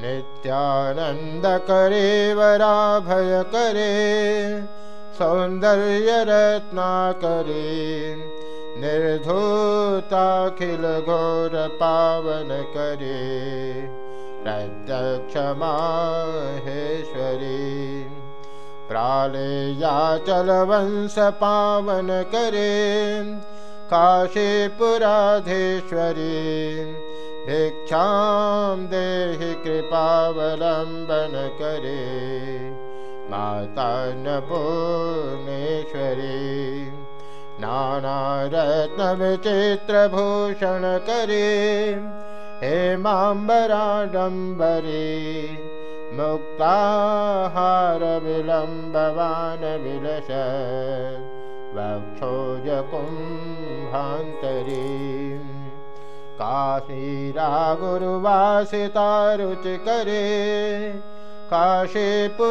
नित्यानन्द करे सौन्दर्य रत्ना करे निर्धूताखिल घोर पावन करे प्रत्यक्ष माहेश्वरी प्राले याचल वंश पावन करे काशीपुराधीश्वरी भिक्षां देहि कृपावलम्बन करे। माता न पूर्णेश्वरी नानारत्नविचित्रभूषण करे। हेमाम्बराडम्बरी मुक्ताहारविलम्बवान् विलस वक्षोजकुम्भान्तरी काशीरा गुरुवासिता रुचिकरे काशीपुराधीश्वरी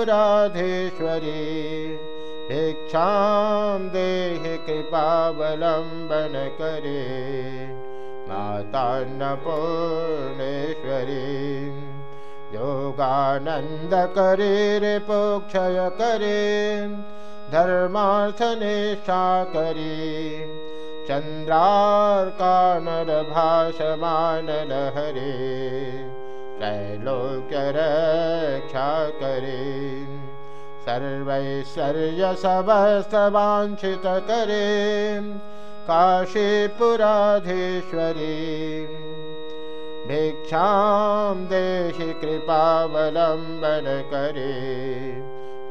भिक्षां देहि कृपावलम्बन करे। मातान्नपूर्णेश्वरी योगानन्द करे रिपोक्षय करे। धर्मार्थनिष्ठा करे चन्द्रार्कानरभाषमानलहरे त्रैलोक्यरक्षा करे सर्वैश्वर्यसमस्तवाञ्छित करे काशीपुराधीश्वरी भिक्षां देहि कृपावलम्बन करे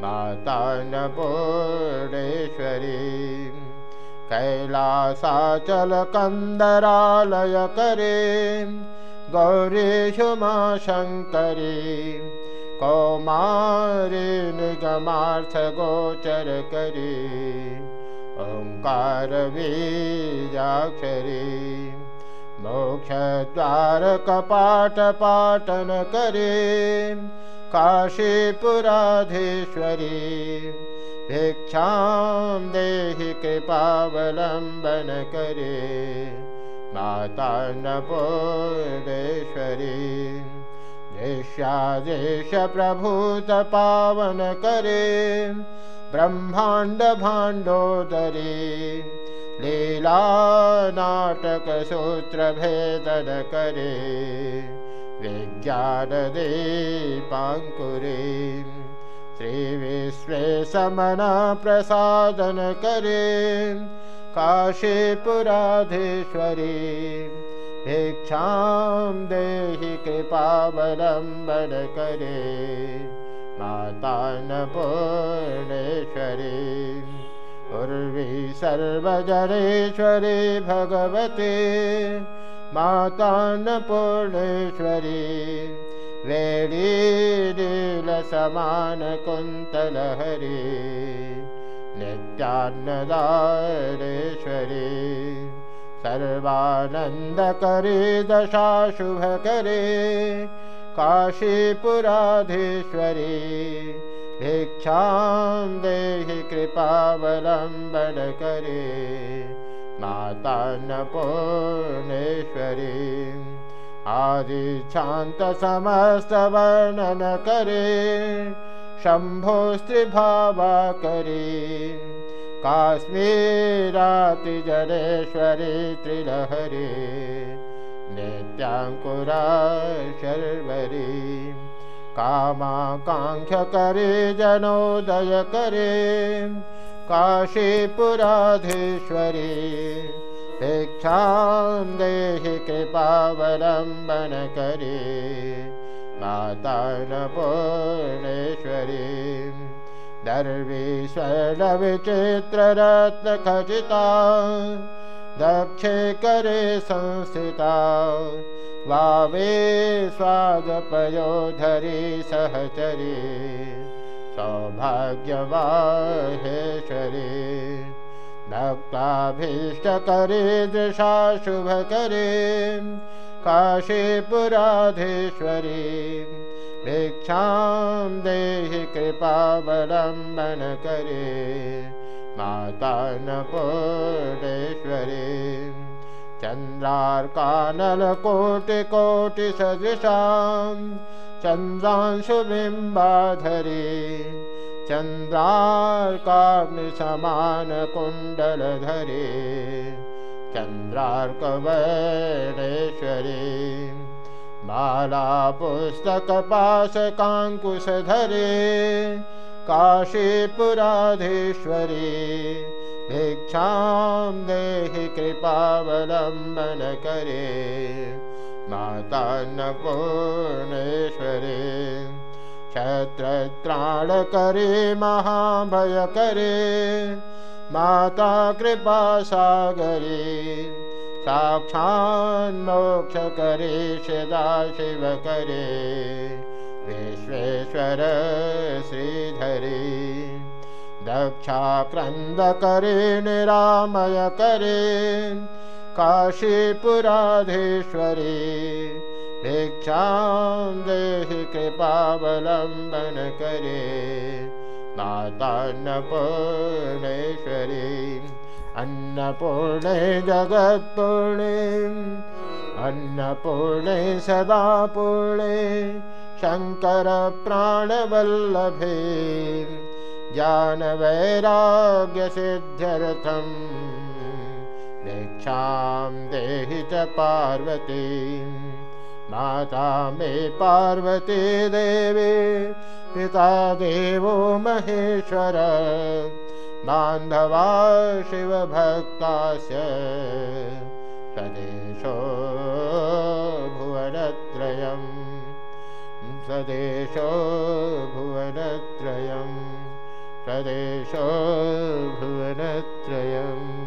माता न पूर्णेश्वरी कैलासाचलकन्दरालय करे गौरीषु मा शङ्करी कौमारी निगमार्थगोचर करे ओङ्कारवीजाक्षरी मोक्षद्वारकपाटपाटन करे काशीपुराधीश्वरी भिक्षां देहि कृपावलम्बन करे। माता नपोदेश्वरी देशादेशप्रभूत पावन करे। ब्रह्माण्ड भाण्डोदरी लीला नाटकसूत्रभेदन करे। विज्ञानदीपाङ्कुरे समना प्रसादन करे। काशीपुराधीश्वरी भिक्षां देहि कृपावलम्बन करे। माता न पूर्णेश्वरी उर्वी सर्वजनेश्वरी भगवती। माता न पूर्णेश्वरी वेणीलीलसमान कुन्तलहरी नित्यान्नदारेश्वरी सर्वानन्दकरे दशाशुभकरे काशीपुराधीश्वरी भिक्षां देहि कृपावलम्बन माता न पूर्णेश्वरी आदिशान्तसमस्तवर्णन करे शम्भोस्त्रिभावा करे काश्मीरातिजनेश्वरी त्रिलहरी नित्याङ्कुरा शर्वरी कामाकाङ्क्षकरे जनोदय करे काशीपुराधीश्वरी भिक्षां देहि कृपावलम्बन करे माता न पूर्णेश्वरी दर्वीश्वरविचित्ररत्नखचिता दक्षे करे संस्थिता वावे स्वादपयोधरी सहचरी सौभाग्यवाहेश्वरी भक्ताभीष्टकरे दृशा शुभकरे काशीपुराधीश्वरी भिक्षां देहि कृपावलम्बन करे माता न पूर्णेश्वरी चन्द्रार्कानलकोटिकोटिसदृशां चन्द्रांशुबिम्बाधरी चन्द्रार्काग्निसमानकुण्डलधरे चन्द्रार्कवर्णेश्वरी माला पुस्तकपाशकाङ्कुशधरे भिक्षां देहि कृपावलम्बन करे क्षत्रत्राणकरे महाभयकरे। माता कृपासागरे साक्षान्मोक्षकरे सदा शिवकरे विश्वेश्वर श्रीधरे दक्षाक्रन्दकरे निरामयकरे। काशीपुराधीश्वरी भिक्षां देहि कृपावलम्बन करे मातान्नपूर्णेश्वरी अन्नपूर्णे जगत्पूर्णे अन्नपूर्णे सदा पूर्णे शङ्करप्राणवल्लभे ज्ञानवैराग्यसिद्ध्यर्थं भिक्षां देहि च पार्वती माता मे पार्वती देवी पिता देवो महेश्वर बान्धवा शिवभक्तास्य स्वदेशो भुवनत्रयम् स्वदेशो भुवनत्रयम् स्वदेशो भुवनत्रयम्